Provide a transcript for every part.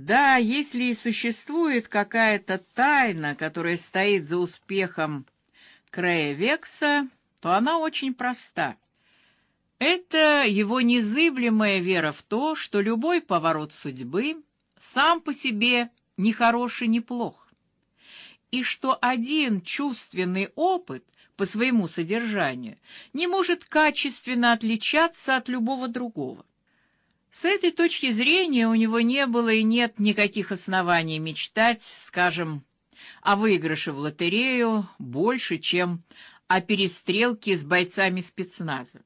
Да, если и существует какая-то тайна, которая стоит за успехом Крея Векса, то она очень проста. Это его незыблемая вера в то, что любой поворот судьбы сам по себе ни хорош и ни плох, и что один чувственный опыт по своему содержанию не может качественно отличаться от любого другого. С этой точки зрения у него не было и нет никаких оснований мечтать, скажем, о выигрыше в лотерею больше, чем о перестрелке с бойцами спецназа.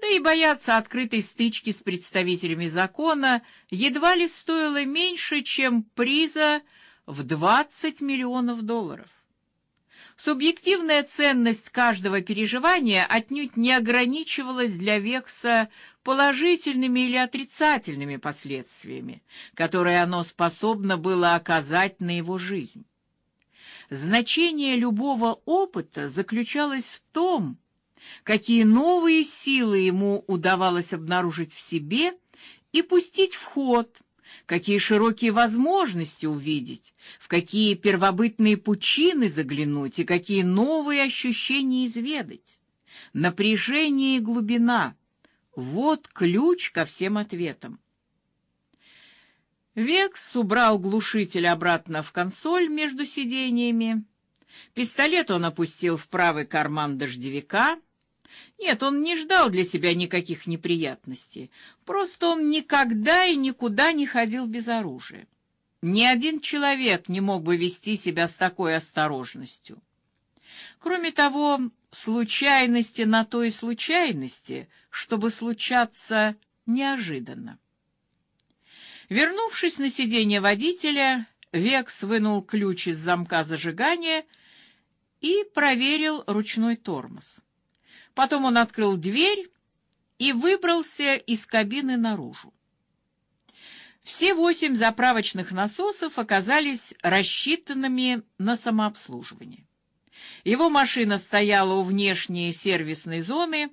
Да и бояться открытой стычки с представителями закона едва ли стоило меньше, чем приза в 20 миллионов долларов. Субъективная ценность каждого переживания отнюдь не ограничивалась для Векса положительными или отрицательными последствиями, которые оно способно было оказать на его жизнь. Значение любого опыта заключалось в том, какие новые силы ему удавалось обнаружить в себе и пустить в ход, какие широкие возможности увидеть, в какие первобытные пучины заглянуть и какие новые ощущения изведать. Напряжение и глубина вот ключ ко всем ответам. Векс убрал глушитель обратно в консоль между сиденьями. Пистолет он опустил в правый карман дождевика. Нет, он не ждал для себя никаких неприятностей. Просто он никогда и никуда не ходил без оружия. Ни один человек не мог бы вести себя с такой осторожностью. Кроме того, случайности на то и случайности, чтобы случаться неожиданно. Вернувшись на сиденье водителя, Векс вынул ключ из замка зажигания и проверил ручной тормоз. Потом он открыл дверь и выбрался из кабины наружу. Все восемь заправочных насосов оказались рассчитанными на самообслуживание. Его машина стояла у внешней сервисной зоны,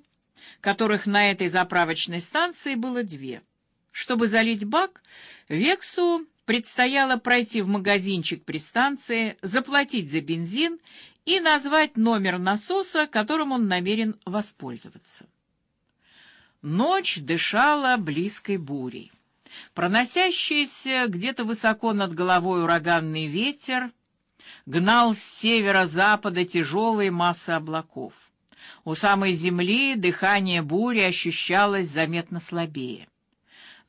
которых на этой заправочной станции было две. Чтобы залить бак, Вексу предстояло пройти в магазинчик при станции, заплатить за бензин и назвать номер насоса, которым он намерен воспользоваться. Ночь дышала близкой бурей. Проносящийся где-то высоко над головой ураганный ветер гнал с северо-запада тяжелые массы облаков. У самой земли дыхание бури ощущалось заметно слабее.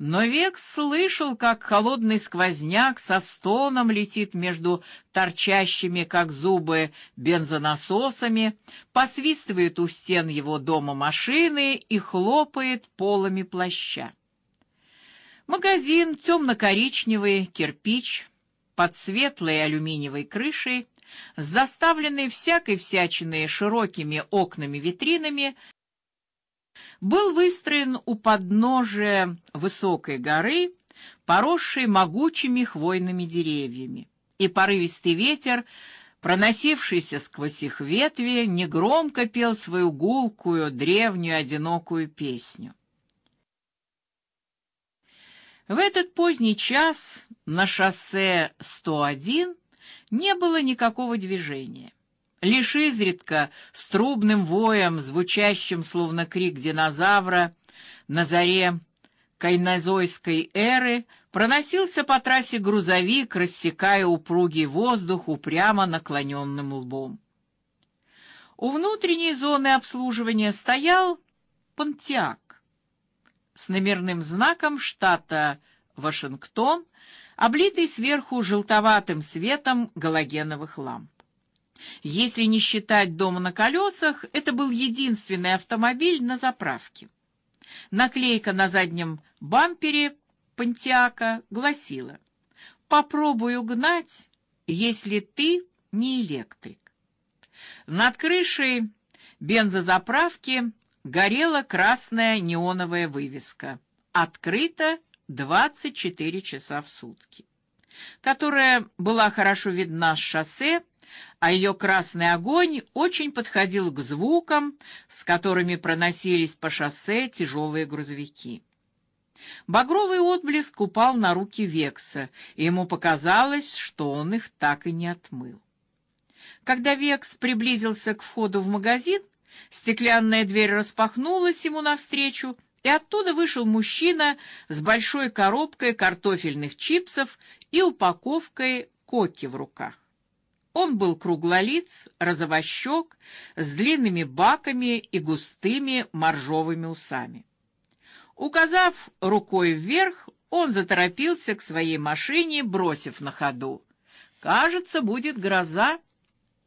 Но Век слышал, как холодный сквозняк со стоном летит между торчащими, как зубы, бензонасосами, посвистывает у стен его дома машины и хлопает полами плаща. Магазин темно-коричневый, кирпич, под светлой алюминиевой крышей, заставленный всякой всячиной широкими окнами-витринами, был выстроен у подножия высокой горы, поросшей могучими хвойными деревьями, и порывистый ветер, проносившийся сквозь их ветви, негромко пел свою гулкую, древнюю, одинокую песню. В этот поздний час на шоссе 101 не было никакого движения. Лишь изредка с трубным воем, звучащим словно крик динозавра на заре кайнозойской эры, проносился по трассе грузовик, рассекая упругий воздух упрямо наклоненным лбом. У внутренней зоны обслуживания стоял Понтиак с номерным знаком штата Вашингтон, облитый сверху желтоватым светом галогеновых ламп. Если не считать дома на колесах, это был единственный автомобиль на заправке. Наклейка на заднем бампере Понтиака гласила: "Попробуй угнать, если ты не электрик". Над крышей бензозаправки горела красная неоновая вывеска: "Открыто 24 часа в сутки", которая была хорошо видна с шоссе а ее красный огонь очень подходил к звукам, с которыми проносились по шоссе тяжелые грузовики. Багровый отблеск упал на руки Векса, и ему показалось, что он их так и не отмыл. Когда Векс приблизился к входу в магазин, стеклянная дверь распахнулась ему навстречу, и оттуда вышел мужчина с большой коробкой картофельных чипсов и упаковкой коки в руках. Он был круглолиц, розовощек, с длинными баками и густыми моржовыми усами. Указав рукой вверх, он заторопился к своей машине, бросив на ходу: "Кажется, будет гроза".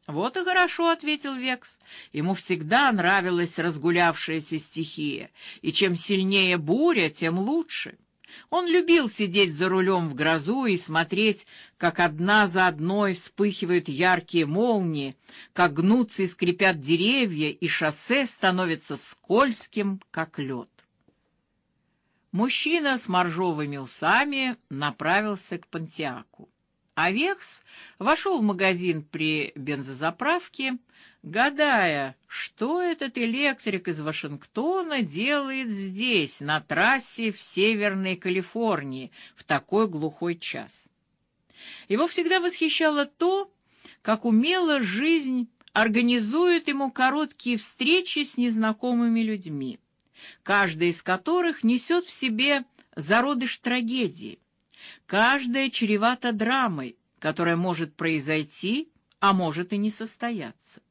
Вот и хорошо, ответил Векс. Ему всегда нравилась разгулявшаяся стихия, и чем сильнее буря, тем лучше. Он любил сидеть за рулем в грозу и смотреть, как одна за одной вспыхивают яркие молнии, как гнутся и скрипят деревья, и шоссе становится скользким, как лед. Мужчина с моржовыми усами направился к Пантиаку. Авекс вошел в магазин при бензозаправке, гадая, что этот электрик из Вашингтона делает здесь, на трассе в Северной Калифорнии, в такой глухой час. Его всегда восхищало то, как умело жизнь организует ему короткие встречи с незнакомыми людьми, каждая из которых несет в себе зародыш трагедии Каждая чревата драмой, которая может произойти, а может и не состояться.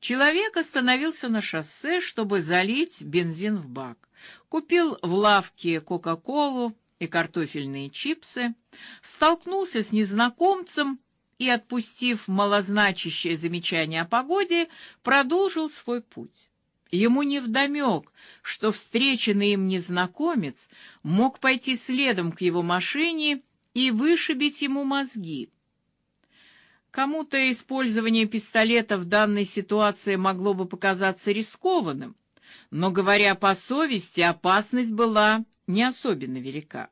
Человек остановился на шоссе, чтобы залить бензин в бак. Купил в лавке Кока-Колу и картофельные чипсы, столкнулся с незнакомцем и, отпустив малозначащее замечание о погоде, продолжил свой путь. Ему не вдомек, что встреченный им незнакомец мог пойти следом к его машине и вышибить ему мозги. Кому-то использование пистолета в данной ситуации могло бы показаться рискованным, но говоря по совести, опасность была не особенно велика.